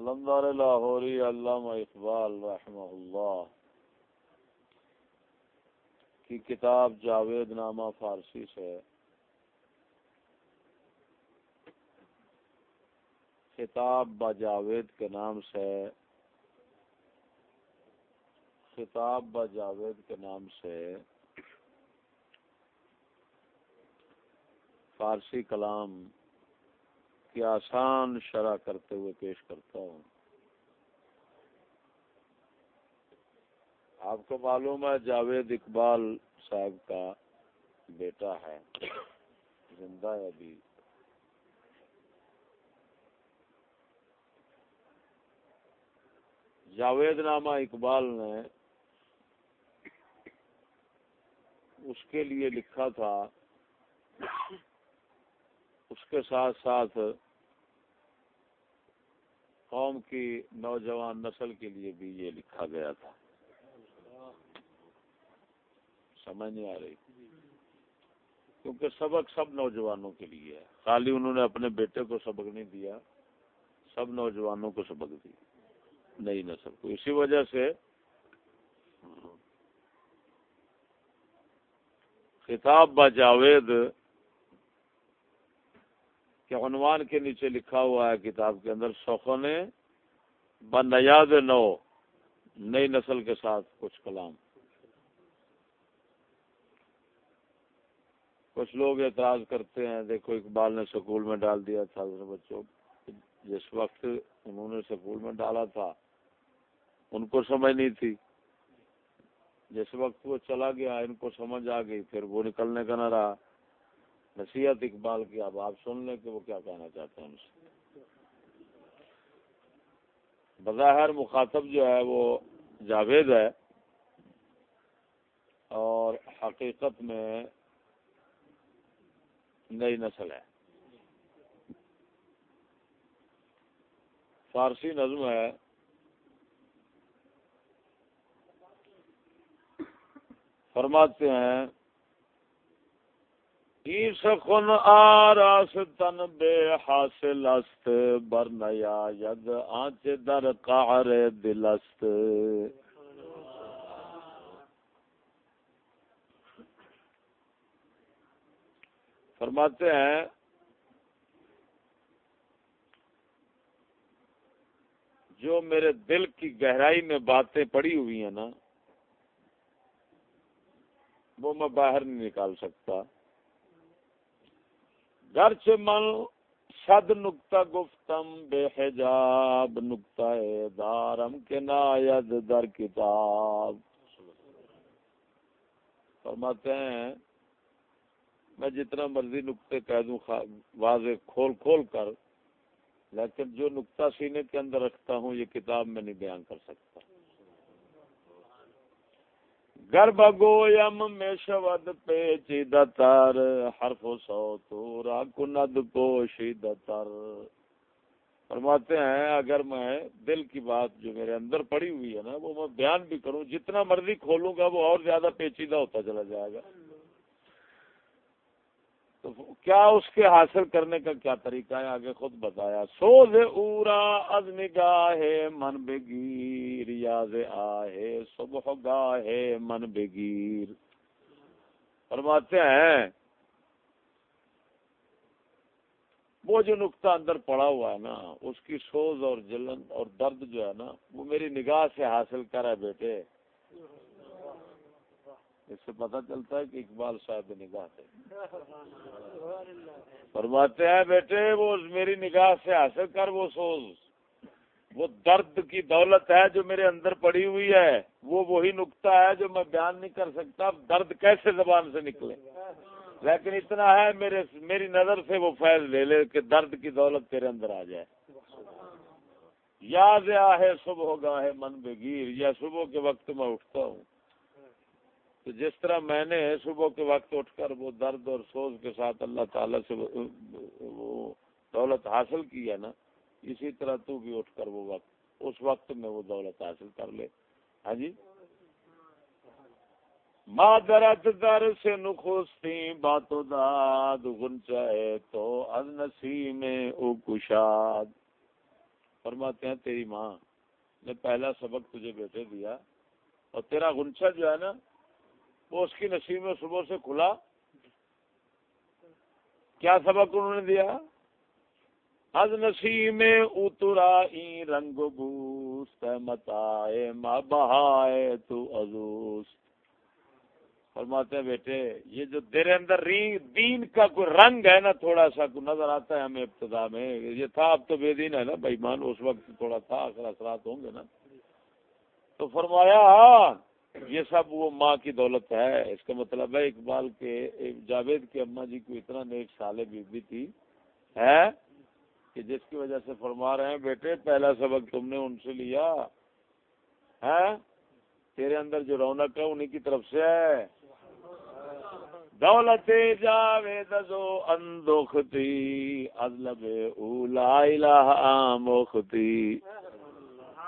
قلندر لاہوری علامہ اقبال رحمہ اللہ کی کتاب جاوید نامہ فارسی سے خطاب با جاوید کے نام سے خطاب با جاوید کے نام سے فارسی کلام کی آسان شرح کرتے ہوئے پیش کرتا ہوں۔ آپ کو معلوم ہے جاوید اقبال صاحب کا بیٹا ہے، زندہ ہے ابھی۔ جاوید نامہ اقبال نے اس کے لیے لکھا تھا اس کے ساتھ ساتھ قوم کی نوجوان نسل کے لیے بھی یہ لکھا گیا تھا۔ سمجھ نہیں آ رہی۔ کیونکہ سبق سب نوجوانوں کے لیے ہے۔ خالی انہوں نے اپنے بیٹے کو سبق نہیں دیا، سب نوجوانوں کو سبق دی۔ نئی نسل کو۔ اسی وجہ سے خطاب با جاوید کے عنوان کے نیچے لکھا ہوا ہے کتاب کے اندر سوکھوں نے بندیاد نو، نئی نسل کے ساتھ کچھ کلام۔ کچھ لوگ اعتراض کرتے ہیں، دیکھو اقبال نے سکول میں ڈال دیا تھا بچوں، جس وقت انہوں نے سکول میں ڈالا تھا، ان کو سمجھ نہیں تھی۔ جس وقت وہ چلا گیا، ان کو سمجھ آ گئی، پھر وہ نکلنے کا نہ رہا۔ نصیحت اقبال کی اب آپ سن لیں کہ وہ کیا کہنا چاہتے ہیں ان سے۔ بظاہر مخاطب جو ہے وہ جاوید ہے اور حقیقت میں نئی نسل ہے۔ فارسی نظم ہے۔ فرماتے ہیں سخن آراس تن بے حاصل است، بر نیا ید آنچ در قعر دل است۔ فرماتے ہیں، جو میرے دل کی گہرائی میں باتیں پڑی ہوئی ہیں نا، وہ میں باہر نہیں نکال سکتا۔ گھر من شد نکتا گفتم، بے حجاب نکتا دارم کے ناید در کتاب۔ فرماتے ہیں، میں جتنا مرضی نقطے کہہ دوں واضح کھول کھول کر، لیکن جو نقطہ سینے کے اندر رکھتا ہوں، یہ کتاب میں نہیں بیان کر سکتا۔ گرب گویم میں شود پیچیدہ تر حرف و سو تو را کند پوشیدہ تر فرماتے ہیں، اگر میں دل کی بات جو میرے اندر پڑی ہوئی ہے نا، وہ میں بیان بھی کروں، جتنا مرضی کھولوں گا وہ اور زیادہ پیچیدہ ہوتا چلا جائے گا۔ تو کیا اس کے حاصل کرنے کا کیا طریقہ ہے؟ آگے خود بتایا۔ سوز اورا از نگاہ من بگیر، یاز آہے صبح گاہ من بگیر۔ فرماتے ہیں، وہ جو نقطہ اندر پڑا ہوا ہے نا، اس کی سوز اور جلن اور درد جو ہے نا، وہ میری نگاہ سے حاصل کرا بیٹے۔ اس سے پتہ چلتا ہے کہ اقبال صاحب نگاہ تھے فرماتے ہیں بیٹے وہ میری نگاہ سے حاصل کر وہ سوز۔ وہ درد کی دولت ہے جو میرے اندر پڑی ہوئی ہے۔ وہ وہی نقطہ ہے جو میں بیان نہیں کر سکتا۔ درد کیسے زبان سے نکلے؟ لیکن اتنا ہے میرے میری نظر سے وہ فیض لے لے کہ درد کی دولت تیرے اندر آ جائے۔ یاد ہے صبح ہوگا ہے من بگیر یا صبح کے وقت میں اٹھتا ہوں۔ تو جس طرح میں نے صبح کے وقت اٹھ کر وہ درد اور سوز کے ساتھ اللہ تعالی سے وہ دولت حاصل کی ہے نا، اسی طرح تو بھی اٹھ کر وہ وقت، اس وقت میں وہ دولت حاصل کر لے۔ ہاں جی؟ ماں درد در سے نخوستی باتو داد گنچائے تو از میں او کشاد۔ فرماتے ہیں تیری ماں، نے پہلا سبق تجھے بیٹے دیا اور تیرا گنچا جو ہے نا وہ اس کی نصیب میں صبح سے کھلا۔ کیا سبق انہوں نے دیا؟ از نسی میں اترا رنگ بوست، متائے ماں بہائے تو ازوست۔ فرماتے ہیں بیٹے، یہ جو تیرے اندر دین کا کوئی رنگ ہے نا، تھوڑا سا نظر آتا ہے ہمیں ابتدا میں۔ یہ تھا، اب تو بے دین ہے نا، بھائی مان، اس وقت تھوڑا تھا اثر اثرات ہوں گے نا۔ تو فرمایا یہ سب وہ ماں کی دولت ہے۔ اس کا مطلب ہے اقبال کے، جاوید کی اما جی کو اتنا نیک سال بیوی تھی، ہے، کہ جس کی وجہ سے فرما رہے ہیں، بیٹے، پہلا سبق تم نے ان سے لیا، ہے، تیرے اندر جو رونق ہے انہیں کی طرف سے ہے۔ دولت جاوید جو اندوختی ازلب اولا الہ موختی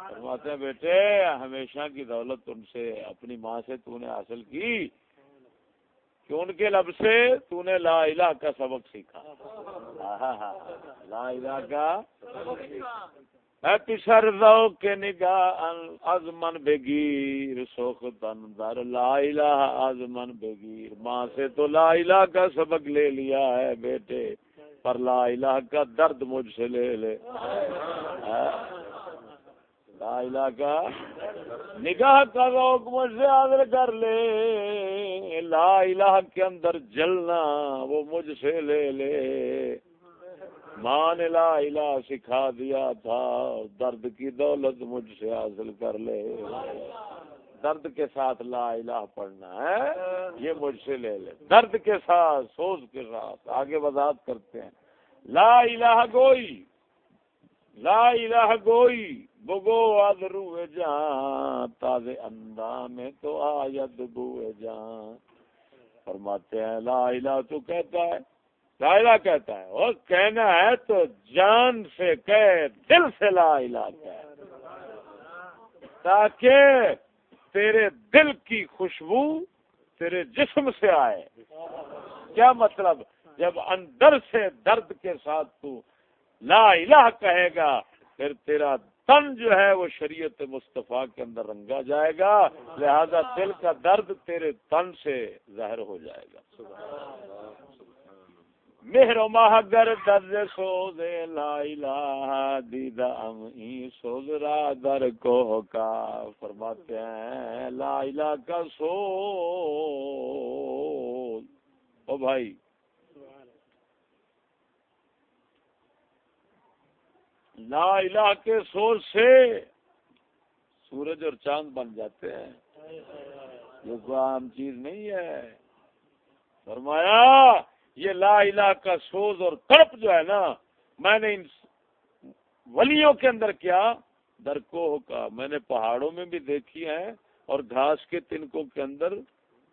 فرماتے ہیں، بیٹے، ہمیشہ کی دولت ان سے، اپنی ماں سے تو نے حاصل کی کہ ان کے لب سے تو نے لا الہ کا سبق سیکھا. لا الہ کا پسر دو کے نگاہ از من بگیر سوخ تن در لا الہ از من بگیر ماں سے تو لا الہ کا سبق لے لیا ہے بیٹے، پر لا الہ کا درد مجھ سے لے لے۔ لا کا نگاہ کا روک مجھ سے آدر کر لے۔ لا الہ کے اندر جلنا، وہ مجھ سے لے لے۔ مان لا الہ سکھا دیا تھا، درد کی دولت مجھ سے حاصل کر لے۔ درد کے ساتھ لا الہ پڑھنا ہے، یہ مجھ سے لے لے۔ درد کے ساتھ سوز کے ساتھ آگے وضاحت کرتے ہیں۔ لا الہ گوئی، لا الہ گوئی۔ بگو آدرو جان، تازے اندام میں تو آید بوئے جان۔ فرماتے ہیں، لا الہ تو کہتا ہے، لا الہ کہتا ہے۔ اور کہنا ہے تو جان سے کہ دل سے لا الہ کہ تاکہ تیرے دل کی خوشبو تیرے جسم سے آئے۔ کیا مطلب؟ جب اندر سے درد کے ساتھ تو لا الہ کہے گا، پھر تیرا تن جو ہے وہ شریعت مصطفیٰ کے اندر رنگا جائے گا، لہذا دل کا درد تیرے تن سے ظاہر ہو جائے گا۔ مہر ماہ گر درد سوز لا الہ دیدہ امی سوز را در کو کا۔ فرماتے ہیں، لا الہ کا سوز۔ او بھائی لا الہ کے سوز سے سورج اور چاند بن جاتے ہیں۔ یہ کوئی عام چیز نہیں ہے۔ فرمایا، یہ لا الہ کا سوز اور تڑپ جو ہے نا، میں نے ان ولیوں کے اندر کیا درکو کا۔ میں نے پہاڑوں میں بھی دیکھی ہے اور گھاس کے تنکوں کے اندر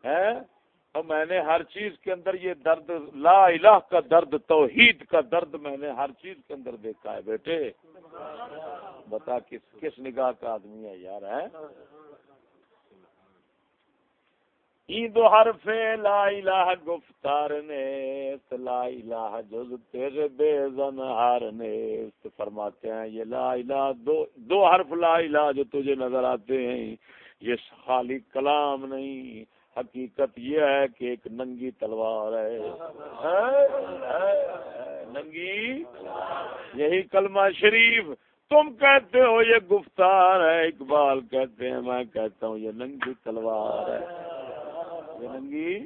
ہے۔ اور میں نے ہر چیز کے اندر یہ درد لا الہ کا درد توحید کا درد میں نے ہر چیز کے اندر دیکھا ہے بیٹے۔ بتا کس کس نگاہ کا آدمی ہے یار ہے دو حرف لا الہ گفتار نیست لا الہ جز تیرے بے زنہار نیست۔ فرماتے ہیں یہ لا الہ دو, دو حرف لا الہ جو تجھے نظر آتے ہیں یہ خالی کلام نہیں۔ حقیقت یہ ہے کہ ایک ننگی تلوار ہے۔ ننگی؟ یہی کلمہ شریف۔ تم کہتے ہو یہ گفتار ہے، اقبال کہتے ہیں، میں کہتا ہوں یہ ننگی تلوار ہے۔ ننگی؟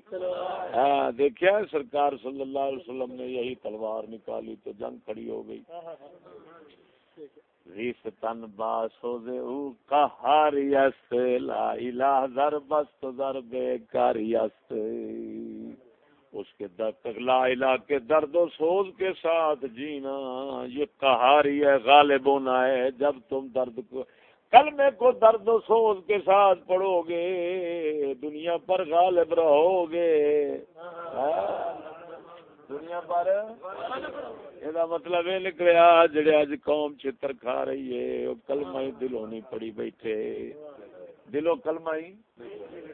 ہاں دیکھا سرکار صلی اللہ علیہ وسلم نے یہی تلوار نکالی تو جنگ کھڑی ہو گئی۔ ریف تن باسو دے او کہار یس لا الہ در بست در بے کار یس اس کے درد لا الہ کے درد و سوز کے ساتھ جینا، یہ کہاری ہے غالب ہونا ہے۔ جب تم درد کو، کلمے کو درد و سوز کے ساتھ پڑھو گے، دنیا پر غالب رہو گے۔ ہاں؟ دنیا پر۔ یہ مطلب یہ نکلیا جڑے اج قوم چتر کھا رہی ہے وہ کلمہ ہی دلوں نہیں پڑی بیٹھے دلوں کلمہ ہی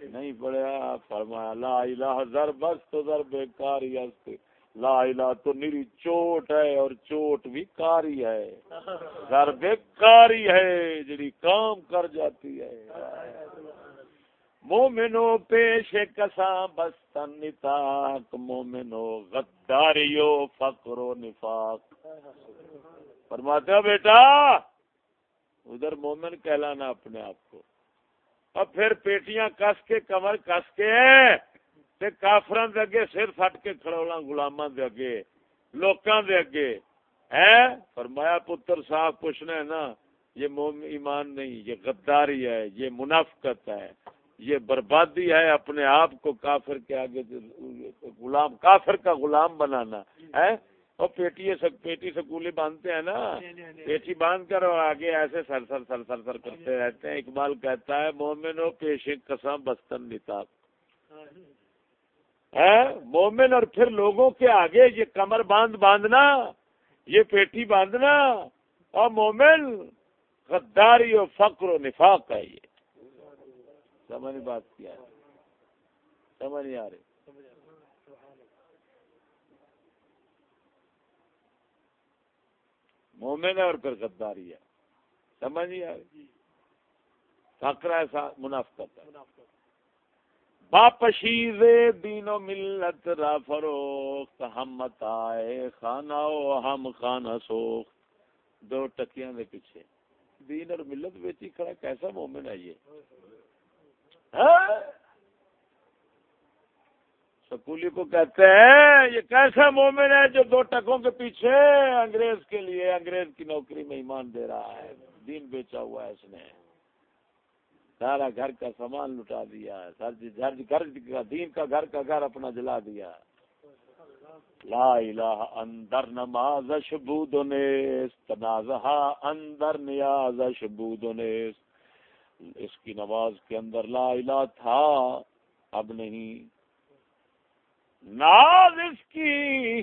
نہیں پڑیا فرمایا لا الہ ذر بس تو ذر بیکار یست لا الہ تو نیری چوٹ ہے اور چوٹ بھی کاری ہے ضرب کاری ہے جڑی کام کر جاتی ہے مومنو پیش کساں بستن نتاق مومنو غداریو، فقر و نفاق۔ فرماتے ہیں بیٹا، ادھر مومن کہلانا اپنے آپ کو۔ اب پھر پیٹیاں کس کے، کمر کس کے تے کافران دے اگے سر فٹ کے کھڑولا غلامان دے اگے، لوکاں دے اگے۔ ہے؟ فرمایا پتر صاحب، پوچھنا ہے نا، یہ مومن ایمان نہیں، یہ غداری ہے، یہ منافقت ہے۔ یہ بربادی ہے اپنے آپ کو کافر کے آگے غلام، کافر کا غلام بنانا، ہے؟ اور پیٹی سک پیٹی سکولی باندھتے ہیں نا؟ پیٹی باندھ کر اور آگے ایسے سر سر سر سر سر کرتے رہتے ہیں۔ اقبال کہتا ہے، مومن و پیش قسم بستن نتاب مومن اور پھر لوگوں کے آگے یہ کمر باندھ، باندھنا، یہ پیٹی باندھنا۔ اور مومن غداری اور فقر و نفاق ہے یہ۔ سمجھ بات کیا ہے؟ سمجھ نہیں آ رہی۔ مومن ہے اور پھر غداری ہے۔ سمجھ نہیں آ رہی؟ فقر ایسا منافقت ہے۔ باپشیز دین و ملت را فروخت، ہم متائے خانہ و ہم خانہ سوخت۔ دو ٹکیاں دے پیچھے۔ دین اور ملت بیچی کھڑا کیسا مومن ہے یہ؟ ہاں؟ سکولی کو کہتے ہیں، یہ کیسا مومن ہے جو دو ٹکوں کے پیچھے انگریز کے لیے، انگریز کی نوکری میں ایمان دے رہا ہے، دین بیچا ہوا ہے اس نے۔ سارا گھر کا سامان لٹا دیا جی، جی، گھر جی کا، دین کا گھر کا گھر اپنا جلا دیا لا الہ اندر نماز شبود تنازہ اندر نیاز شبود اس کی نماز کے اندر لا الہ تھا، اب نہیں۔ ناز اس کی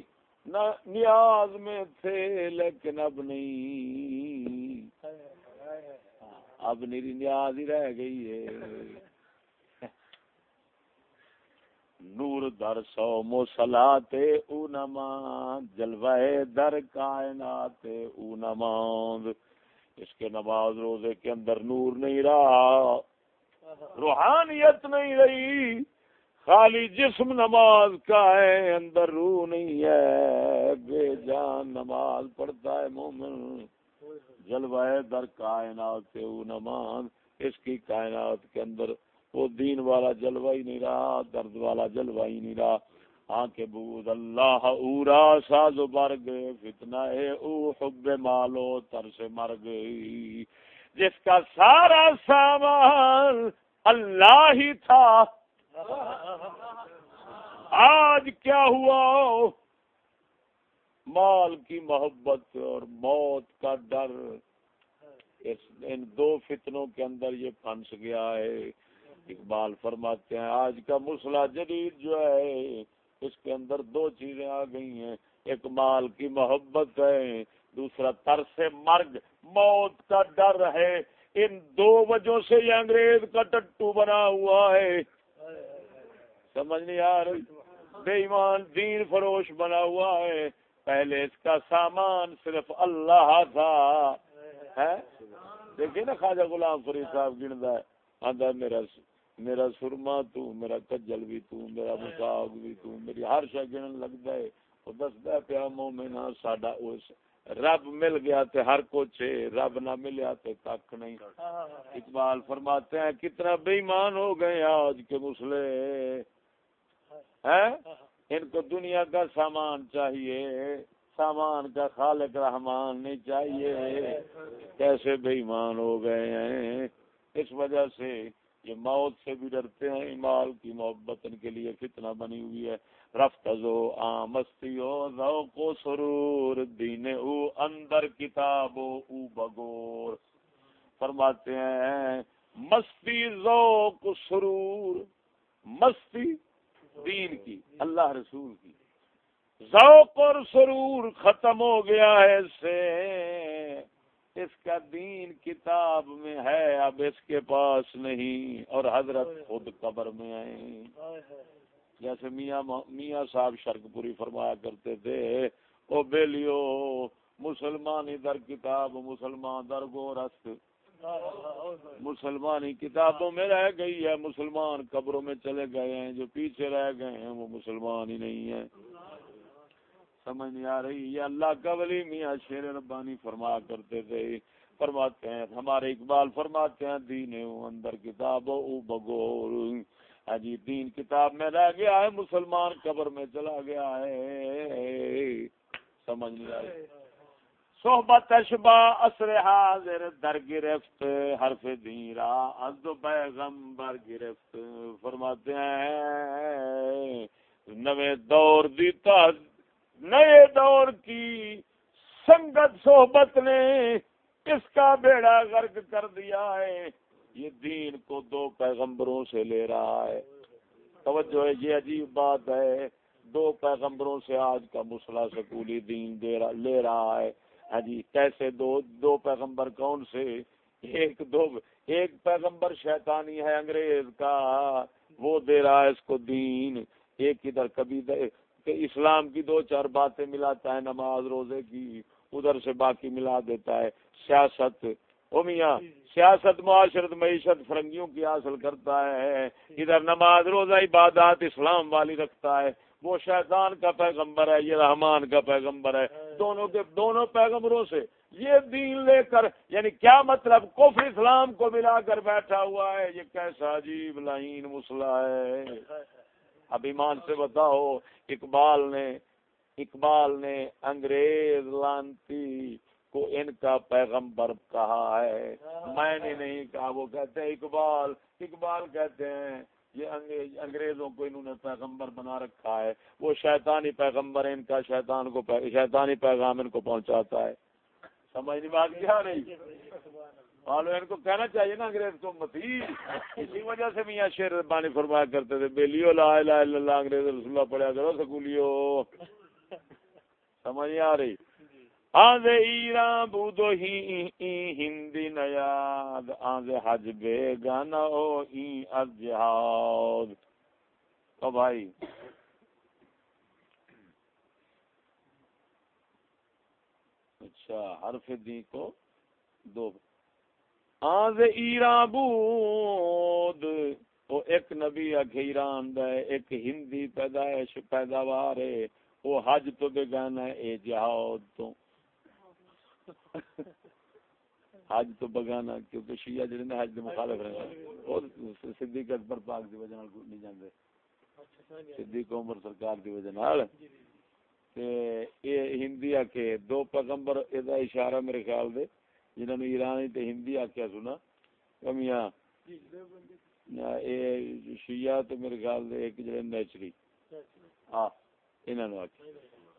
نیاز میں تھے، لیکن اب نہیں۔ اب نیری نیاز ہی رہ گئی ہے۔ نور در سو مسلات او نما جلوہ در کائنات او نماز اس کے نماز روزے کے اندر نور نہیں رہا، روحانیت نہیں رہی، خالی جسم نماز کا ہے، اندر روح نہیں ہے، بے جان نماز پڑھتا ہے مومن جلوائے در کائنات او اس کی کائنات کے اندر وہ دین والا جلوہ ہی نہیں رہا، درد والا جلوہ ہی نہیں رہا۔ آنکھ بود اللہ اورا ساز بر گئے، فتنہ ہے او حب مالو تر سے مر گئی۔ جس کا سارا سامان اللہ ہی تھا۔ آج کیا ہوا؟ مال کی محبت اور موت کا ڈر۔ اس ان دو فتنوں کے اندر یہ پھنس گیا ہے۔ اقبال فرماتے ہیں، آج کا مسئلہ جدید جو ہے اس کے اندر دو چیزیں آ گئی ہیں، ایک مال کی محبت ہے، دوسرا ترس مرگ، موت کا ڈر ہے۔ ان دو وجہ سے یہ انگریز کا ٹٹو بنا ہوا ہے۔ سمجھ نہیں آ رہی؟ بے ایمان، دین فروش بنا ہوا ہے۔ پہلے اس کا سامان صرف اللہ تھا۔ دیکھیے نا خواجہ غلام فرید صاحب گنتا ہے آدھا میرا۔ میرا سرما تو، میرا کجل بھی تو، میرا مساگ بھی تو، میری ہر شا گن لگتا ہے۔ وہ دستا پیا مومنا ہاں ساڈا اس رب مل گیا تے ہر کچھ رب نہ ملیا تے کھ نہیں۔ اقبال فرماتے ہیں، کتنا بے ایمان ہو گئے آج کے مسلے ہیں؟ ان کو دنیا کا سامان چاہیے۔ سامان کا خالق رحمان نہیں چاہیے۔ کیسے بے ایمان ہو گئے ہیں؟ اس وجہ سے یہ موت سے بھی ڈرتے ہیں مال کی محبت ان کے لیے فتنہ بنی ہوئی ہے۔ رفت زو آمستی کو سرور دین او اندر کتاب او بگور فرماتے ہیں، مستی ذوق سرور، مستی دین کی، اللہ رسول کی۔ ذوق اور سرور ختم ہو گیا ہے سے۔ اس کا دین کتاب میں ہے اب اس کے پاس نہیں اور حضرت خود قبر میں آئے جیسے میاں میاں صاحب شرک پوری فرمایا کرتے تھے او بیلیو مسلمانی در کتاب مسلمان در گورست۔ مسلمانی کتابوں میں رہ گئی ہے مسلمان قبروں میں چلے گئے ہیں جو پیچھے رہ گئے ہیں وہ مسلمان ہی نہیں ہے سمجھ نہیں آ رہی۔ یہ اللہ کا ولی میاں شیر ربانی فرما کرتے تھے۔ فرماتے ہیں، ہمارے اقبال فرماتے ہیں، دین اندر کتاب، او بگور ہاں جی دین کتاب میں رہ گیا ہے، مسلمان قبر میں چلا گیا ہے۔ سمجھ نہیں آئی صحبت اشبا اثر حاضر، در گرفت، حرف دیرا از پیغمبر گرفت۔ فرماتے ہیں نوے دور دیتا نئے دور کی سنگت صحبت نے اس کا بیڑا غرق کر دیا ہے۔ یہ دین کو دو پیغمبروں سے لے رہا ہے۔ توجہ ہے، یہ عجیب بات ہے۔ دو پیغمبروں سے آج کا مسئلہ سکولی دین دے رہا لے رہا ہے۔ ہاں جی کیسے دو؟ دو پیغمبر کون سے؟ ایک دو ایک پیغمبر شیطانی ہے انگریز کا۔ وہ دے رہا ہے اس کو دین۔ ایک ادھر کبھی کہ اسلام کی دو چار باتیں ملاتا ہے، نماز، روزے کی، ادھر سے باقی ملا دیتا ہے۔ سیاست، او میاں، سیاست معاشرت، معیشت فرنگیوں کی حاصل کرتا ہے۔ ادھر نماز، روزہ، عبادات اسلام والی رکھتا ہے۔ وہ شیطان کا پیغمبر ہے، یہ رحمان کا پیغمبر ہے۔ دونوں کے، دونوں پیغمبروں سے یہ دین لے کر یعنی کیا مطلب؟ کفر اسلام کو ملا کر بیٹھا ہوا ہے۔ یہ کیسا عجیب لائن مسئلہ ہے۔ اب ایمان سے بتاؤ، اقبال نے اقبال نے انگریز لانتی کو ان کا پیغمبر کہا ہے۔ میں نے نہیں کہا، وہ کہتے ہیں اقبال اقبال کہتے ہیں، یہ انگریزوں کو انہوں نے پیغمبر بنا رکھا ہے۔ وہ شیطانی پیغمبر ان کا شیطان کو شیطانی پیغام ان کو پہنچاتا ہے۔ سمجھ نہیں بات کیا نہیں؟ معلوم ان کو کہنا چاہیے نا انگریز کو، متی، اسی وجہ سے میاں شیر بانی فرمایا کرتے تھے، بیلیو، لا الہ الا اللہ، انگریز رسول اللہ پڑھا کرو، سکولیو۔ سمجھ نہیں آ رہی؟ آنز ایران بودو ہی ہندی نیاد آنز حج بے گانا او این از جہاد۔ تو بھائی اچھا حرف دی کو، دو۔ ہاں آنز ایران بود۔ وہ ایک نبی اکھ ایران دا ایک ہندی پیدائش پیداوار ہے۔ وہ حج تو بے گانا ہے، اے جہاد تو۔ حج تو بگانا، کیونکہ شیعہ جڑے نے حج دے مخالف رہے او صدیق اکبر پاک دی وجہ نال نہیں جاندے۔ صدیق عمر سرکار دی وجہ نال۔ تے اے ہندی آ کے دو پیغمبر، اے دا اشارہ میرے خیال دے۔ جنہاں نے ایرانی تے ہندی آکھیا سنا، کمیاں۔ اے شیعہ تے میرے خیال دے ایک جڑے نیچری۔ ہاں انہاں نو آکھیا۔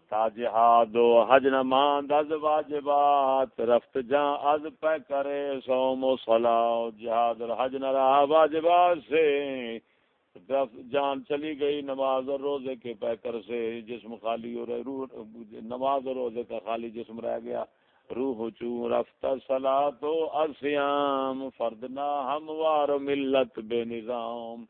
تا جہاد و حج نماند از واجبات، رفت جان از پہ کرے سوم و صلاة جہاد اور حج نہ رہا واجبات سے۔ جان چلی گئی، نماز اور روزے کے پہ کر سے، جسم خالی اور روح، نماز اور روزے کا خالی جسم رہ گیا۔ روح چون رفت صلاة تو اسیام فردنا ہموار ملت بے نظام۔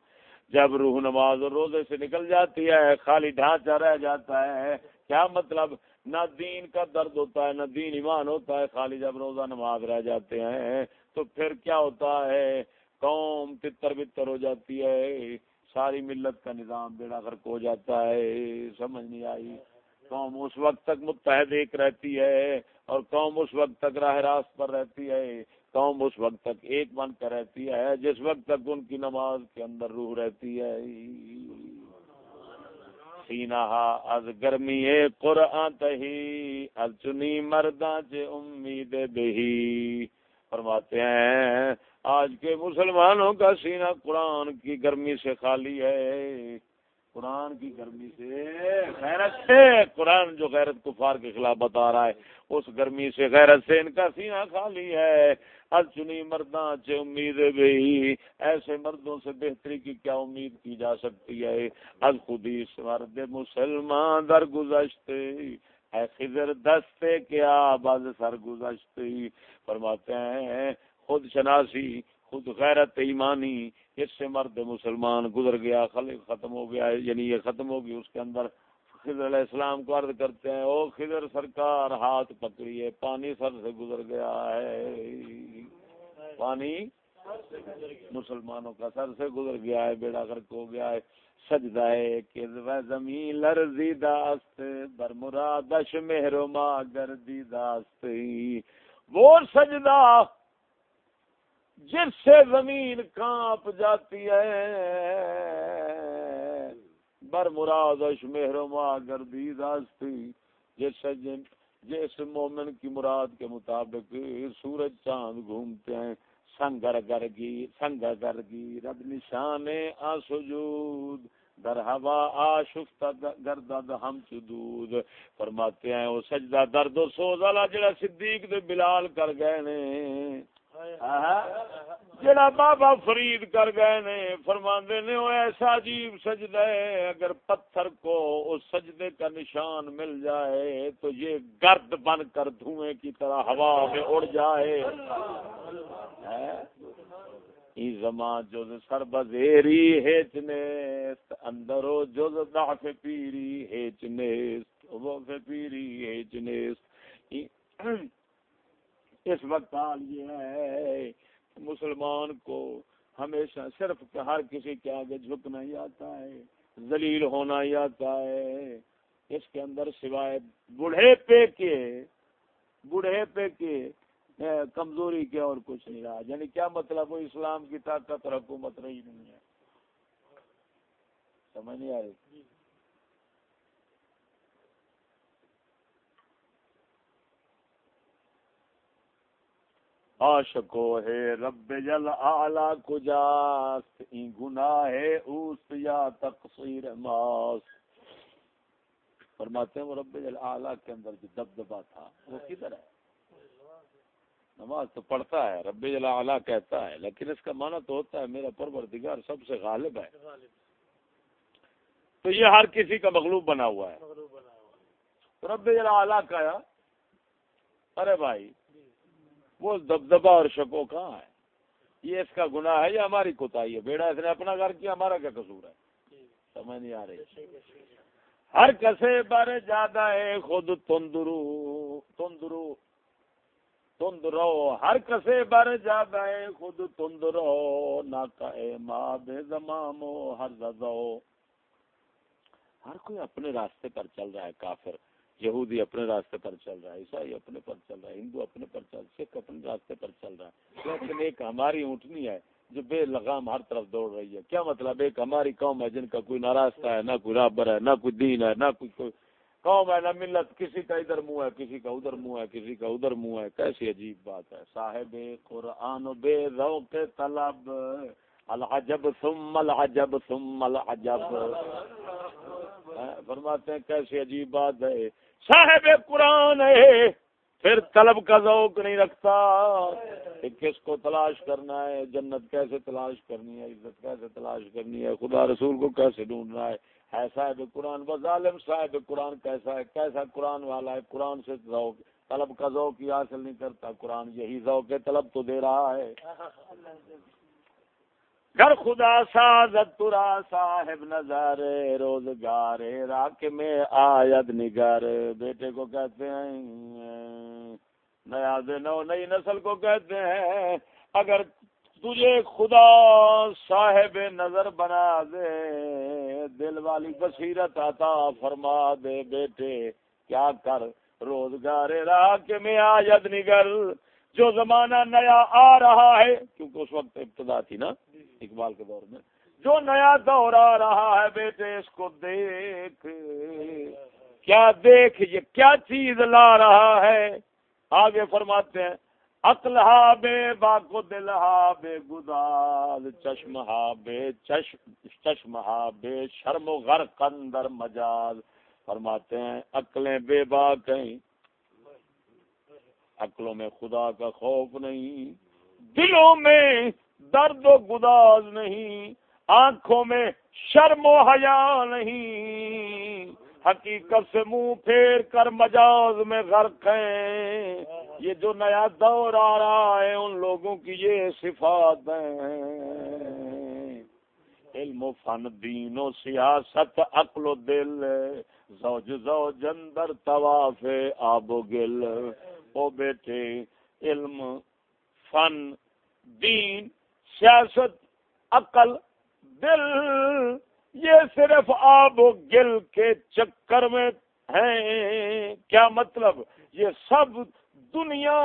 جب روح نماز اور روزے سے نکل جاتی ہے، خالی ڈھانچہ رہ جاتا ہے، کیا مطلب؟ نہ دین کا درد ہوتا ہے، نہ دین ایمان ہوتا ہے، خالی جب روزہ نماز رہ جاتے ہیں، تو پھر کیا ہوتا ہے؟ قوم تتر بتر ہو جاتی ہے، ساری ملت کا نظام بیڑا غرق ہو جاتا ہے، سمجھ نہیں آئی۔ قوم اس وقت تک متحد ایک رہتی ہے اور قوم اس وقت تک راہ راست پر رہتی ہے۔ قوم اس وقت تک ایک بن کر رہتی ہے، جس وقت تک ان کی نماز کے اندر روح رہتی ہے۔ سینہ از گرمی قرآن تہی، از چنی مرداں چ امید بہی۔ فرماتے ہیں، آج کے مسلمانوں کا سینہ قرآن کی گرمی سے خالی ہے۔ قرآن کی گرمی سے غیرت سے قرآن جو غیرت کفار کے خلاف بتا رہا ہے، اس گرمی سے غیرت سے ان کا سینہ خالی ہے۔ چنی مرداں سے امید بھی ایسے مردوں سے بہتری کی کیا امید کی جا سکتی ہے؟ از خودی مرد مسلمان در گزشتے اے خضر دستے کیا باز سر گزشتے فرماتے ہیں، خود شناسی خود غیرت ایمانی اس سے مرد مسلمان گزر گیا، خلق ختم ہو گیا یعنی یہ ختم ہو گئی اس کے اندر خضر علیہ السلام کو عرض کرتے ہیں، او خضر سرکار، ہاتھ پکڑیے، پانی سر سے گزر گیا ہے۔ پانی مسلمانوں کا سر سے گزر گیا ہے، بیڑا گرک ہو گیا ہے۔ سجدہ کہ زمین لرزی داست، بر مرادش مہرما گردی داست۔ وہ سجدہ جس سے زمین کانپ جاتی ہے، بر مرادش مہرما گردی داستی جس جس مومن کی مراد کے مطابق سورج چاند گھومتے ہیں، سنگر گرگی سنگر گرگی رد نشان آ در ہوا آ شفت گرد ہم چدود فرماتے ہیں، وہ سجدہ درد و سوز والا جڑا صدیق دے بلال کر گئے نے۔ جڑا بابا فرید کر گئے نے، فرماندے نے وہ ایسا عجیب سجدہ ہے، اگر پتھر کو اس سجدے کا نشان مل جائے تو یہ گرد بن کر دھوئیں کی طرح ہوا میں اڑ جائے۔ ای زمان جز سر بزیری ہیچنیست اندرو جز ضعف پیری ہیچنیست وہ پیری ہیچ ہیچنیست اس وقت حال یہ ہے مسلمان کو ہمیشہ صرف ہر کسی کے آگے جھکنا ہی آتا ہے، ذلیل ہونا ہی آتا ہے۔ اس کے اندر سوائے بڑھے پے کے بڑھے پے کے کمزوری کے اور کچھ نہیں رہا۔ یعنی کیا مطلب وہ اسلام کی طاقت اور حکومت رہی نہیں ہے؟ سمجھ نہیں آ رہی؟ عاشقو ہے رب جل اعلی کجاست این گناہ اوست یا تقصیر ماس۔ فرماتے ہیں وہ رب جل اعلی کے اندر جو دبدبا تھا، وہ کدھر ہے؟ نماز تو پڑھتا ہے، رب جل اعلی کہتا ہے، لیکن اس کا معنی تو ہوتا ہے میرا پروردگار سب سے غالب ہے۔ تو یہ ہر کسی کا مغلوب بنا ہوا ہے۔ رب جل اعلی کا ارے بھائی وہ دبدبا اور شکو کہاں ہے؟ یہ اس کا گناہ ہے یا ہماری کوتا ہے؟ بیڑا اس نے اپنا گھر کیا، ہمارا کیا قصور ہے؟ سمجھ نہیں آ رہی۔ ہر کسے بارے زیادہ ہے، خود تندرو تندرو تندرو۔ ہر کسے بر زیادہ ہے، خود تندرو۔ نہ کہ ماں، بے زمامو ہر زدو ہر کوئی اپنے راستے پر چل رہا ہے، کافر۔ یہودی اپنے راستے پر چل رہا ہے، عیسائی اپنے پر چل رہا ہے، ہندو اپنے پر چل سکھ اپنے راستے پر چل رہا ہے۔ لیکن ایک ہماری اونٹنی ہے جو بے لگام ہر طرف دوڑ رہی ہے۔ کیا مطلب؟ ایک ہماری قوم ہے جن کا کوئی نہ راستہ ہے، نہ کوئی رابر ہے، نہ کوئی دین ہے، نہ کوئی کوئی قوم ہے، نہ ملت، کسی کا ادھر منہ ہے، کسی کا ادھر منہ ہے، کسی کا ادھر منہ ہے۔ کیسی عجیب بات ہے۔ صاحب قرآن بے ذوق طلب۔ العجب ثم العجب ثم العجب۔ فرماتے ہیں کیسی عجیب بات ہے۔ صاحب قرآن ہے پھر طلب کا ذوق نہیں رکھتا۔ کہ کس کو تلاش کرنا ہے جنت کیسے تلاش کرنی ہے عزت کیسے تلاش کرنی ہے خدا رسول کو کیسے ڈھونڈنا ہے۔ ہے صاحب قرآن و ظالم صاحب قرآن کیسا ہے؟ کیسا قرآن والا ہے؟ قرآن سے ذوق طلب کا ذوق ہی حاصل نہیں کرتا۔ قرآن یہی ذوق طلب تو دے رہا ہے۔ گر خدا سازت ترا صاحب نظر، روزگار راک میں آید نگر۔ بیٹے کو کہتے ہیں، نیا نو نئی نسل کو کہتے ہیں، اگر تجھے خدا صاحب نظر بنا دے، دل والی بصیرت عطا فرما دے۔ بیٹے، کیا کر؟ روزگار راک میں آید نگر۔ جو زمانہ نیا آ رہا ہے، کیونکہ اس وقت ابتدا تھی نا، اقبال کے دور میں، جو نیا دور آ رہا ہے، بیٹے اس کو دیکھ۔ کیا دیکھ، یہ کیا چیز لا رہا ہے؟ آگے فرماتے ہیں، عقل ہا بے باکو دل ہا بے گدال چشم بے چشم چشم ہا بے شرم و غر قندر مجاز فرماتے ہیں، عقلیں بے باک ہیں عقلوں میں خدا کا خوف نہیں، دلوں میں درد و گداز نہیں، آنکھوں میں شرم و حیا نہیں۔ حقیقت سے منہ پھیر کر مجاز میں غرق ہیں۔ یہ جو نیا دور آ رہا ہے، ان لوگوں کی یہ صفات ہیں۔ علم و فن، دین و سیاست، عقل و دل، زوج زوج اندر طواف آب و گل۔ او بیٹے، علم، فن، دین، سیاست، عقل، دل، یہ صرف آب و گل کے چکر میں ہیں۔ کیا مطلب؟ یہ سب دنیا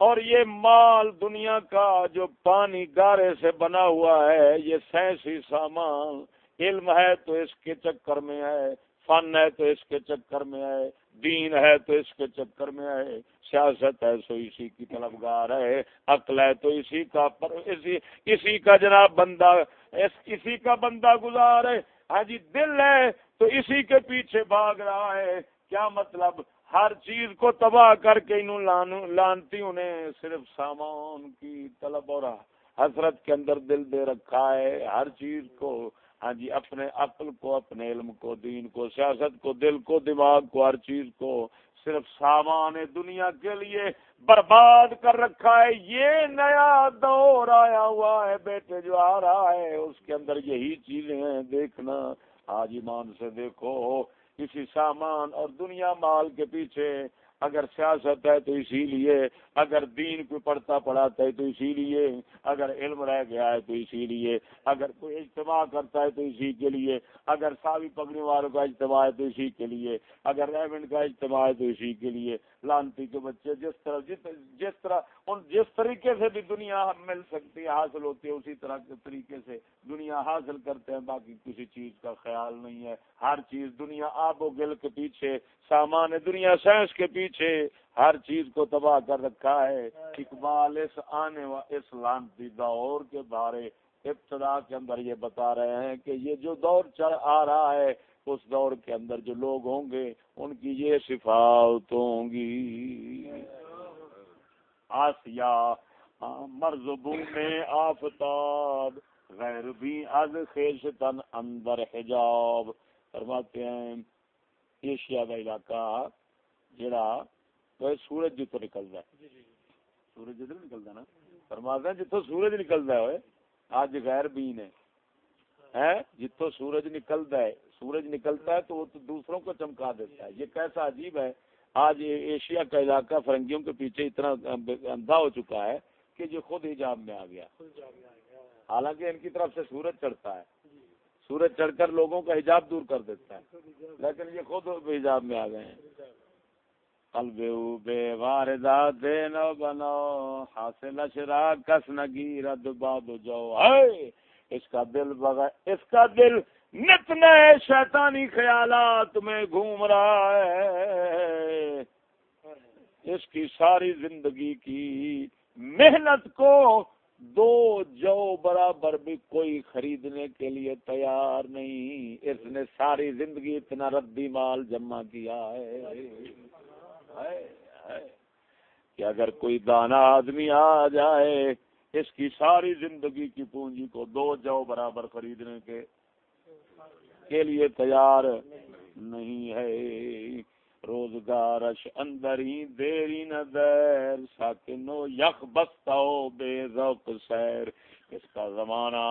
اور یہ مال دنیا کا جو پانی گارے سے بنا ہوا ہے، یہ سینسی سامان۔ علم ہے تو اس کے چکر میں ہے، فن ہے تو اس کے چکر میں ہے، دین ہے تو اس کے چکر میں ہے۔ سیاست ہے تو اسی کی طلبگار ہے عقل ہے تو اسی کا پر اسی اسی کا جناب بندہ اسی کا بندہ گزار ہے۔ ہاں جی دل ہے تو اسی کے پیچھے بھاگ رہا ہے۔ کیا مطلب؟ ہر چیز کو تباہ کر کے انہوں لانتی انہیں صرف سامان کی طلب اور حسرت کے اندر دل دے رکھا ہے۔ ہر چیز کو ہاں جی اپنے عقل کو، اپنے علم کو، دین کو، سیاست کو، دل کو، دماغ کو، ہر چیز کو صرف سامان دنیا کے لیے برباد کر رکھا ہے۔ یہ نیا دور آیا ہوا ہے بیٹے جو آ رہا ہے۔ اس کے اندر یہی چیزیں ہیں۔ دیکھنا، آج ایمان سے دیکھو، کسی سامان اور دنیا مال کے پیچھے اگر سیاست ہے تو اسی لیے، اگر دین کوئی پڑھتا پڑھاتا ہے تو اسی لیے، اگر علم رہ گیا ہے تو اسی لیے، اگر کوئی اجتماع کرتا ہے تو اسی کے لیے، اگر ساوی پگڑی والوں کا اجتماع ہے تو اسی کے لیے، اگر ریمنڈ کا اجتماع ہے تو اسی کے لیے لانتی کے بچے جس طرح جس جس طرح ان جس طریقے سے بھی دنیا مل سکتی ہے، حاصل ہوتی ہے، اسی طرح کے طریقے سے دنیا حاصل کرتے ہیں۔ باقی کسی چیز کا خیال نہیں ہے۔ ہر چیز دنیا آب و گل کے پیچھے، سامان دنیا سائنس کے پیچھے، ہر چیز کو تباہ کر رکھا ہے۔ اقبال، اس آنے اس لانتی دور کے بارے ابتدا کے اندر یہ بتا رہے ہیں کہ یہ جو دور چل آ رہا ہے اس دور کے اندر جو لوگ ہوں گے ان کی یہ صفات ہوں گی۔ آسیا مرزبوں میں آفتاب غیر بھی از خیشتن اندر حجاب۔ فرماتے ہیں ایشیا کا علاقہ جڑا وہ سورج جتوں نکلتا ہے۔ جی، جی۔ سورج جتوں نکلتا نا؟ فرماتے ہیں جتوں سورج نکلتا ہے آج غیر بھی نے۔ جتوں سورج نکلتا ہے سورج نکلتا ہے تو وہ تو دوسروں کو چمکا دیتا ہے۔ یہ کیسا عجیب ہے۔ آج ایشیا کا علاقہ فرنگیوں کے پیچھے اتنا اندھا ہو چکا ہے کہ جو خود حجاب میں آ گیا۔ حالانکہ ان کی طرف سے سورج چڑھتا ہے۔ سورج چڑھ کر لوگوں کا حجاب دور کر دیتا ہے۔ لیکن یہ خود حجاب میں آ گئے ہیں۔ قلب بے واردہ نو بنو حاصل اشرا کس نگی رد باد جو۔ ہے اس کا دل بغیر اس کا دل نت نئے شیطانی خیالات میں گھوم رہا ہے۔ اس کی ساری زندگی کی محنت کو دو جو برابر بھی کوئی خریدنے کے لیے تیار نہیں۔ اس نے ساری زندگی اتنا ردی مال جمع کیا ہے۔ کہ اگر کوئی دانا آدمی آ جائے، اس کی ساری زندگی کی پونجی کو دو جو برابر خریدنے کے کے لیے تیار نہیں ہے۔ روزگارش اندر ہی دیری نہ دیر ساکنو یخ بستاؤ بے ذوق سیر۔ اس کا زمانہ،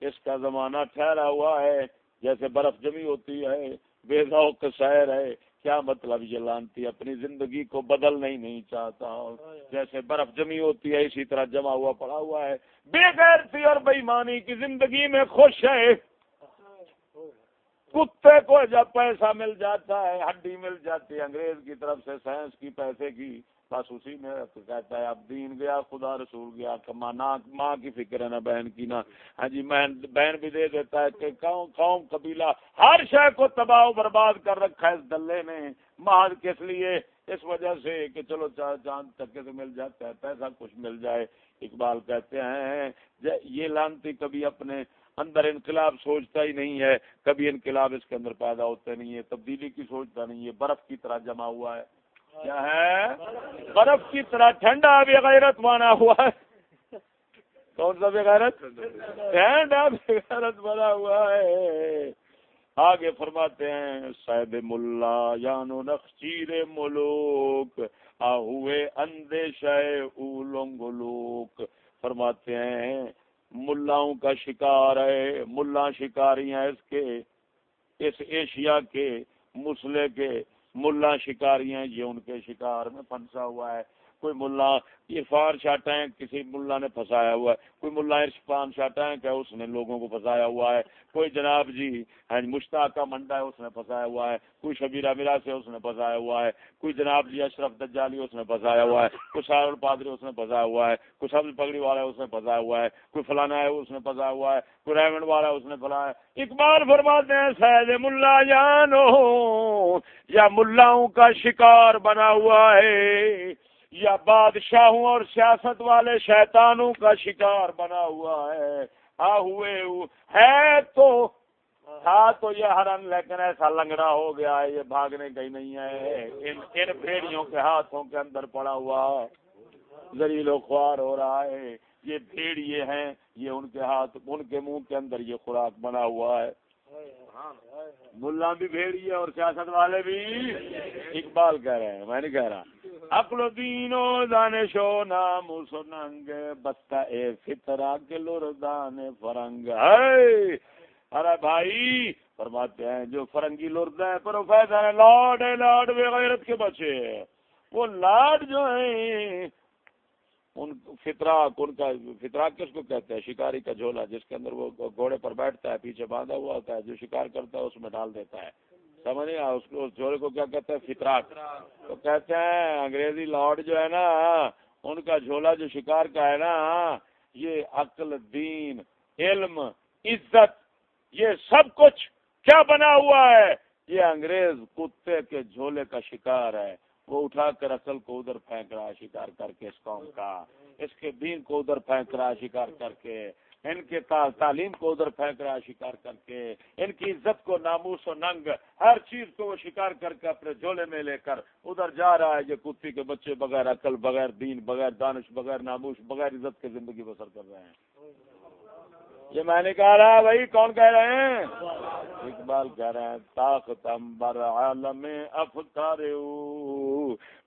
اس کا زمانہ ٹھہرا ہوا ہے، جیسے برف جمی ہوتی ہے، بے ذوق سیر ہے۔ کیا مطلب یہ لانتی اپنی زندگی کو بدل نہیں نہیں چاہتا۔ جیسے برف جمی ہوتی ہے، اسی طرح جمع ہوا، پڑا ہوا ہے۔ بے غیرتی اور بےمانی کی زندگی میں خوش ہے۔ کتے کو جب پیسہ مل جاتا ہے، ہڈی مل جاتی ہے، انگریز کی طرف سے، سائنس کی، پیسے کی، بس اسی میں کہتا ہے، اب دین گیا، خدا رسول گیا ماں کی فکر ہے، نہ بہن کی، نہ۔ ہاں جی بہن بھی دے دیتا ہے کہ قوم قوم قبیلہ، ہر شے کو تباہ و برباد کر رکھا ہے اس دلے نے۔ ماض کس لیے؟ اس وجہ سے کہ چلو چار چاند تک سے مل جاتا ہے، پیسہ کچھ مل جائے۔ اقبال کہتے ہیں، یہ لانتی کبھی اپنے اندر انقلاب سوچتا ہی نہیں ہے، کبھی انقلاب اس کے اندر پیدا ہوتے نہیں ہے تبدیلی کی سوچتا نہیں ہے، برف کی طرح جمع ہوا ہے۔ کیا ہے؟ برف کی طرح ٹھنڈا غیرت مانا ہوا ہے۔ کون سا بغیرت ٹھنڈا بغیرت بنا ہوا ہے۔ آگے فرماتے ہیں، صاحب ملا یانو نخچیر ملوک آہوے اندیشہ اولنگ فرماتے ہیں ملاؤں کا شکار ہے ملا شکاری ہیں اس کے، اس ایشیا کے مسلے کے ملا شکاری ہیں، یہ ان کے شکار میں پھنسا ہوا ہے۔ کوئی ملا عرفان شاٹائیں کسی ملا نے پھنسایا ہوا ہے، کوئی ملا عرفان شاٹائیں کہ اس نے لوگوں کو پھنسایا ہوا ہے، کوئی جناب جی, ہاں جی مشتاق کا منڈا ہے، اس نے پھنسایا ہوا ہے، کوئی شبیرہ میرا سے اس نے پھنسایا ہوا ہے، کوئی جناب جی اشرف دجالی اس نے پھنسایا ہوا ہے، کوئی شاہ پادری اس نے پھنسایا ہوا ہے، کوئی سبز پگڑی والا ہے اس نے پھنسایا ہوا ہے، کوئی فلانا ہے اس نے پھنسایا ہوا ہے، کوئی ریمنڈ والا ہے اس نے پھنسایا اقبال فرماتے ہیں، سید ملا جانو یا ملاؤں کا شکار بنا ہوا ہے۔ یا بادشاہوں اور سیاست والے شیطانوں کا شکار بنا ہوا ہے۔ ہاں ہوئے ہے تو تھا تو یہ ہرن لیکن ایسا لنگڑا ہو گیا ہے، یہ بھاگنے کا ہی نہیں ہے۔ ان ان بھیڑیوں کے ہاتھوں کے اندر پڑا ہوا زریل و خوار ہو رہا ہے۔ یہ بھیڑیے ہیں، یہ ان کے ہاتھ ان کے منہ کے اندر یہ خوراک بنا ہوا ہے۔ ملا بھی بھیڑی ہے اور سیاست والے بھی اقبال کہہ رہے ہیں، میں نہیں کہہ رہا۔ اکلو دینو دانش و نام، سو ننگ بستا اے فطرا کلور دان فرنگ۔ ہے ارے بھائی، فرماتے ہیں جو فرنگی لردا ہے پروفیسر لاڈ ہے لاڈ بغیرت کے بچے وہ لاڈ جو ہیں ان فطراک ان کا فطراک کس کو کہتے ہیں؟ شکاری کا جھولا، جس کے اندر وہ گھوڑے پر بیٹھتا ہے، پیچھے باندھا ہوا ہوتا ہے، جو شکار کرتا ہے، اس میں ڈال دیتا ہے۔ سمجھ نہیں اس کو اس کو کیا کہتے ہیں؟ فطراک تو کہتے ہیں، انگریزی لاڈ جو ہے نا، ان کا جھولا جو شکار کا ہے نا، یہ عقل، دین، علم، عزت، یہ سب کچھ کیا بنا ہوا ہے؟ یہ انگریز کتے کے جھولے کا شکار ہے۔ وہ اٹھا کر اصل کو ادھر پھینک رہا شکار کر کے اس قوم کا، اس کے دین کو ادھر پھینک رہا شکار کر کے، ان کے تعلیم کو ادھر پھینک رہا شکار کر کے، ان کی عزت کو ناموس و ننگ، ہر چیز کو وہ شکار کر کے اپنے جھولے میں لے کر ادھر جا رہا ہے، یہ کتی کے بچے بغیر عقل، بغیر دین، بغیر دانش، بغیر ناموس، بغیر عزت کے زندگی بسر کر رہے ہیں۔ یہ میں نے کہا رہا بھائی کون کہہ رہے ہیں؟ اقبال کہہ رہے ہیں، طاقت بر عالم افکار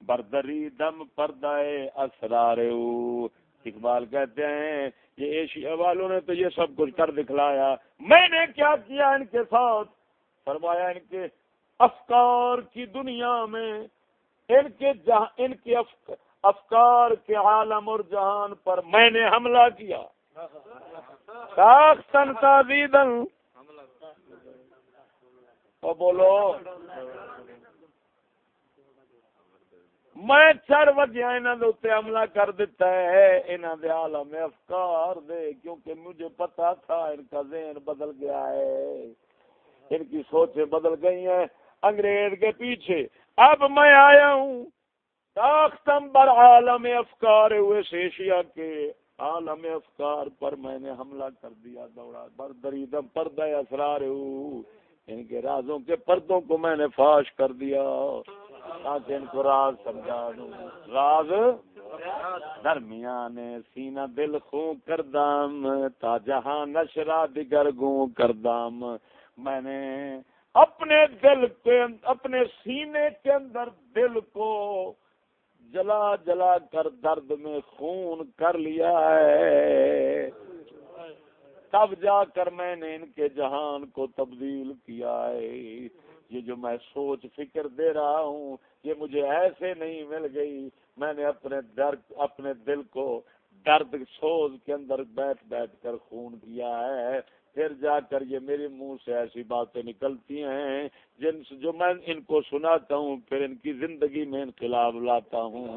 بردری دم پردائے اسرار اقبال کہتے ہیں، یہ ایشیا والوں نے تو یہ سب کچھ کر دکھلایا۔ میں نے کیا کیا ان کے ساتھ؟ فرمایا ان کے افکار کی دنیا میں، ان کے جہاں، ان کے افکار کے عالم اور جہان پر میں نے حملہ کیا۔ بولو۔ میں چر وجہ حملہ کر دیتا ہے انہوں دے عالم افکار دے، کیونکہ مجھے پتا تھا ان کا ذہن بدل گیا ہے۔ ان کی سوچیں بدل گئی ہیں۔ انگریز کے پیچھے۔ اب میں آیا ہوں تاختم بر عالم افکار ہوئے شیشیا کے۔ عالم افکار پر میں نے حملہ کر دیا، دوڑا بر دریدم پردہ اسرار ان کے رازوں کے پردوں کو میں نے فاش کر دیا تاکہ ان کو راز سمجھا دوں راز؟ درمیان سینہ دل خوں کردام تا جہاں نشرا دیگر گوں کردام میں نے اپنے دل کے اپنے سینے کے اندر دل کو جلا جلا کر درد میں خون کر لیا ہے۔ تب جا کر میں نے ان کے جہان کو تبدیل کیا ہے۔ یہ جو میں سوچ فکر دے رہا ہوں، یہ مجھے ایسے نہیں مل گئی۔ میں نے اپنے درد اپنے دل کو درد سوز کے اندر بیٹھ بیٹھ کر خون کیا ہے۔ پھر جا کر یہ میرے منہ سے ایسی باتیں نکلتی ہیں جن جو میں ان کو سناتا ہوں، پھر ان کی زندگی میں انقلاب لاتا ہوں۔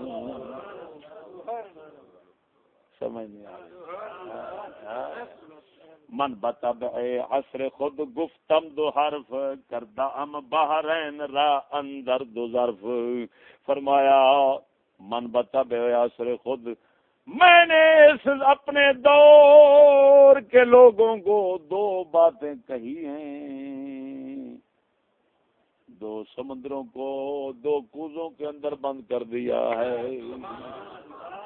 سمجھ نہیں آ من بتا عصر خود گفتم دو حرف، کردہ ام بہرین را اندر دو ظرف۔ فرمایا، من بتا بے عصر خود میں نے اس اپنے دور کے لوگوں کو دو باتیں کہی ہیں۔ دو سمندروں کو دو کوزوں کے اندر بند کر دیا ہے۔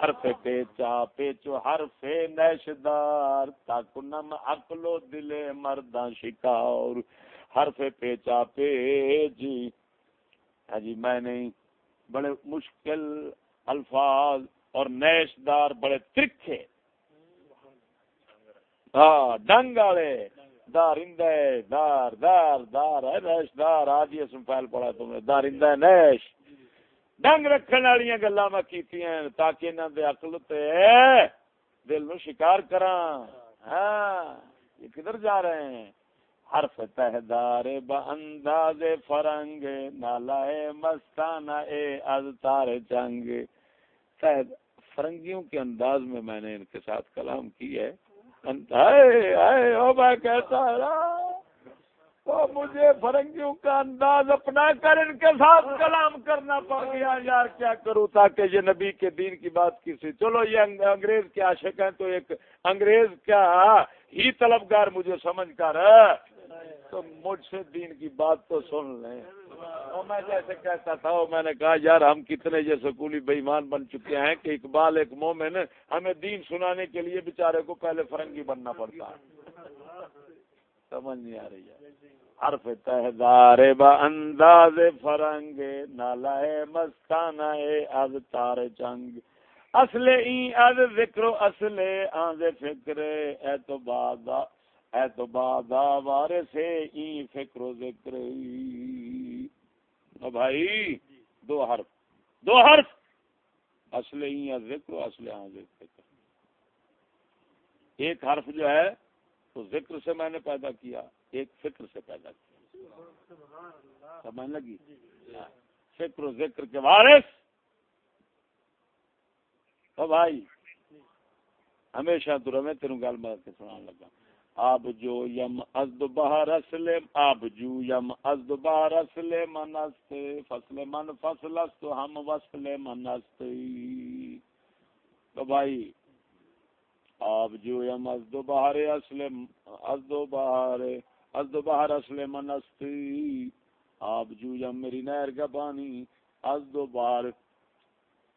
حرف پیچا، پیچو حرف نیشدار تاکنم عقل و دل مرداں شکار۔ حرف پیچا پیچی ہاں جی میں نے بڑے مشکل الفاظ اور نیش دار بڑے ترکھے۔ ہاں ڈنگ والے۔ دارندہ دار دار دار ہے نیش، دار، آج یہ اسم فائل پڑا تم نے۔ دارندہ نیش۔ ڈنگ رکھنے والی گلا میں کیتی ہیں تاکہ انہاں دے عقل تے دل نو شکار کراں۔ ہاں یہ کدھر جا رہے ہیں؟ حرف تہدار با انداز فرنگ نالائے مستانہ اے از تار جنگ۔ تہد فرنگیوں کے انداز میں میں نے ان کے ساتھ کلام کی ہے۔ اے او میں کہتا تو مجھے فرنگیوں کا انداز اپنا کر ان کے ساتھ کلام کرنا پڑ گیا۔ یار، کیا کروں؟ تاکہ یہ نبی کے دین کی بات کسی چلو، یہ انگریز کے عاشق ہیں تو ایک انگریز کیا ہی طلبگار مجھے سمجھ کر تو مجھ سے دین کی بات تو سن لیں۔ اور میں جیسے کہتا تھا میں نے کہا، یار، ہم کتنے یہ سکولی بےمان بن چکے ہیں کہ اقبال ایک مومن ہمیں دین سنانے کے لیے بیچارے کو پہلے فرنگی بننا پڑتا ہے۔ سمجھ نہیں آ رہی ہے۔ حرف تہدار با انداز فرنگ نالائے مستانہ از تار چنگ اصل این از ذکر و اصل آن فکر، اے تو بادا اے تو بادا وارث این فکر و ذکر۔ بھائی، دو حرف۔ دو حرف۔ اصل این از ذکر، اصل آن ایک حرف جو ہے، تو ذکر سے میں نے پیدا کیا، ایک فکر سے پیدا کیا۔ سمجھ لگی؟ ہاں۔ فکر و ذکر کے وارث۔ او بھائی، ہمیشہ تو میں تیروں گل میں سنان لگا۔ آب جو یم ازد بہر اصل آب جو یم ازد بہر اصل من است فصل من فصل است ہم وصل من است. تو بھائی آب جو یم ازد بہر اصل ازد بہر ازد بہر اصل من است آب جو یم میری نہر کا پانی ازد بہر.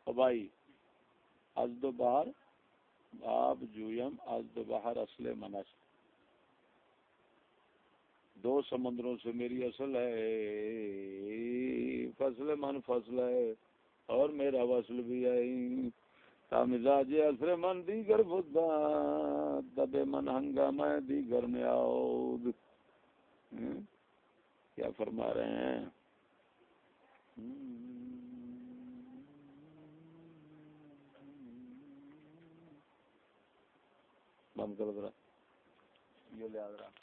تو بھائی ازد بہر آب جویم ازد بہر اصل منس دو سمندروں سے میری اصل ہے۔ فصل من فصل ہے۔ اور میرا وصل بھی ہے۔ مزاج اثر من دیگر بدا دبے من ہنگامہ دیگر میں آؤ کیا فرما رہے ہیں؟ بند کرو ذرا۔ یہ لیا ذرا۔